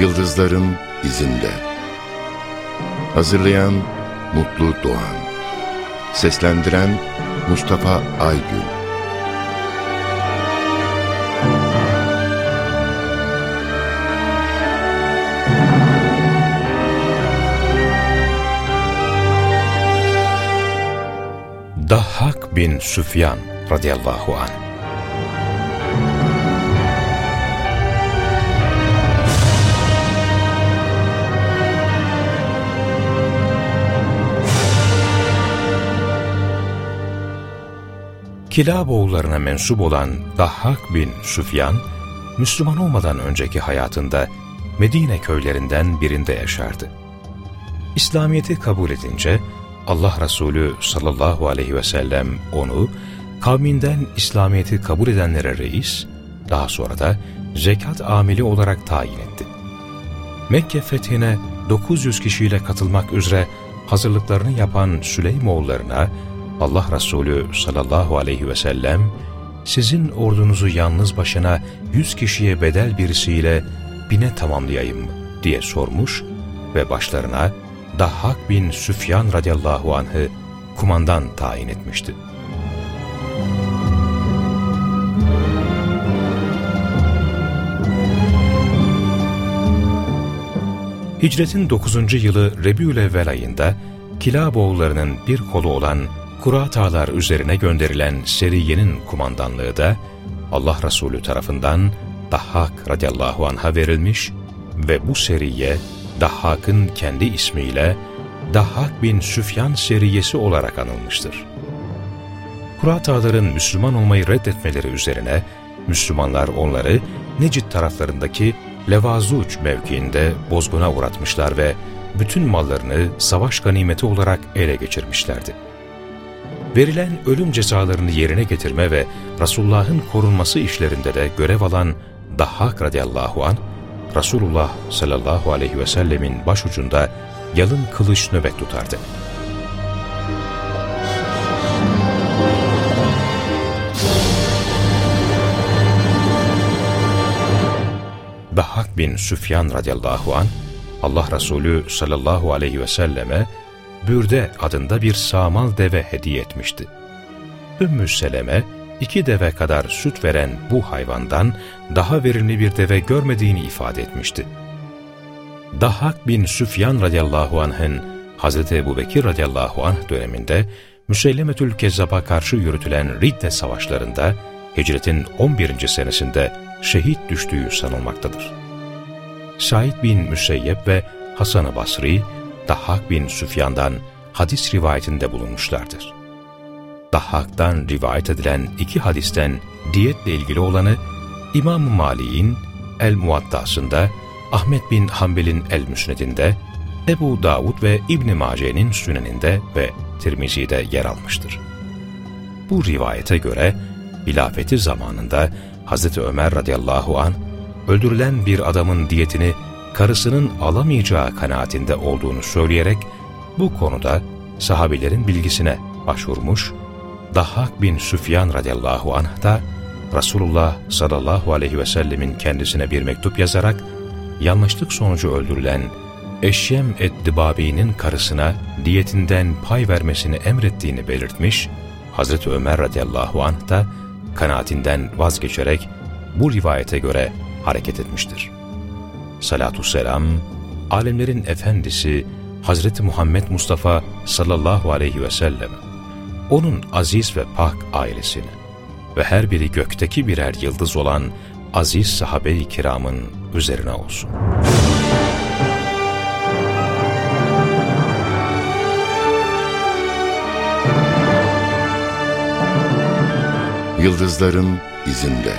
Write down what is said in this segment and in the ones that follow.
Yıldızların izinde. Hazırlayan Mutlu Doğan. Seslendiren Mustafa Aygün. Dahhak bin Süfyan radıyallahu anh Kilaboğullarına mensup olan Dahhak bin Süfyan, Müslüman olmadan önceki hayatında Medine köylerinden birinde yaşardı. İslamiyet'i kabul edince Allah Resulü sallallahu aleyhi ve sellem onu kavminden İslamiyet'i kabul edenlere reis, daha sonra da zekat amili olarak tayin etti. Mekke fethine 900 kişiyle katılmak üzere hazırlıklarını yapan Süleymoğullarına Allah Resulü sallallahu aleyhi ve sellem sizin ordunuzu yalnız başına 100 kişiye bedel birisiyle bine tamamlayayım diye sormuş ve başlarına Dahhak bin Süfyan radıyallahu anh'ı kumandan tayin etmişti. Hicretin 9. yılı Rebiülevvel ayında Kilaboğullarının bir kolu olan Kuratağlar üzerine gönderilen Seriye'nin kumandanlığı da Allah Resulü tarafından Dahhak radıyallahu anh'a verilmiş ve bu seriye Dahhak'ın kendi ismiyle Dahhak bin Süfyan seriyesi olarak anılmıştır. Kuratağların Müslüman olmayı reddetmeleri üzerine Müslümanlar onları Necid taraflarındaki Levazuç mevkiinde bozguna uğratmışlar ve bütün mallarını savaş ganimeti olarak ele geçirmişlerdi. Verilen ölüm cezalarını yerine getirme ve Resulullah'ın korunması işlerinde de görev alan Dahhak radıyallahu an Resulullah sallallahu aleyhi ve sellemin başucunda yalın kılıç nöbet tutardı. Dahhak bin Süfyan radıyallahu an Allah Resulü sallallahu aleyhi ve selleme Bürde adında bir sağmal deve hediye etmişti. Ümmü Seleme, iki deve kadar süt veren bu hayvandan daha verimli bir deve görmediğini ifade etmişti. Dahhak bin Süfyan radıyallahu anh'ın Hz. Ebu Bekir radıyallahu anh döneminde Müsellemetül Kezzab'a karşı yürütülen Ridde savaşlarında hicretin 11. senesinde şehit düştüğü sanılmaktadır. Said bin Müseyyep ve Hasan-ı Basri, Dahhak bin Süfyan'dan hadis rivayetinde bulunmuşlardır. Dahhak'tan rivayet edilen iki hadisten diyetle ilgili olanı İmam-ı Mali'in El-Muattas'ında, Ahmet bin Hanbel'in El-Müsned'inde, Ebu Davud ve İbn-i Mace'nin Sünen'inde ve Tirmizi'de yer almıştır. Bu rivayete göre hilafeti zamanında Hz. Ömer radıyallahu an öldürülen bir adamın diyetini karısının alamayacağı kanaatinde olduğunu söyleyerek bu konuda sahabilerin bilgisine başvurmuş, Dahhak bin Süfyan radıyallahu anh da Resulullah sallallahu aleyhi ve sellemin kendisine bir mektup yazarak yanlışlık sonucu öldürülen Eşyem Eddibabi'nin karısına diyetinden pay vermesini emrettiğini belirtmiş, Hazreti Ömer radıyallahu anh da kanaatinden vazgeçerek bu rivayete göre hareket etmiştir salatü selam, alemlerin efendisi Hazreti Muhammed Mustafa sallallahu aleyhi ve sellem, onun aziz ve pak ailesine ve her biri gökteki birer yıldız olan aziz sahabe-i kiramın üzerine olsun. Yıldızların izinde.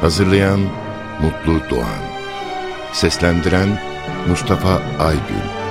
Hazırlayan Mutlu Doğan Seslendiren Mustafa Aygün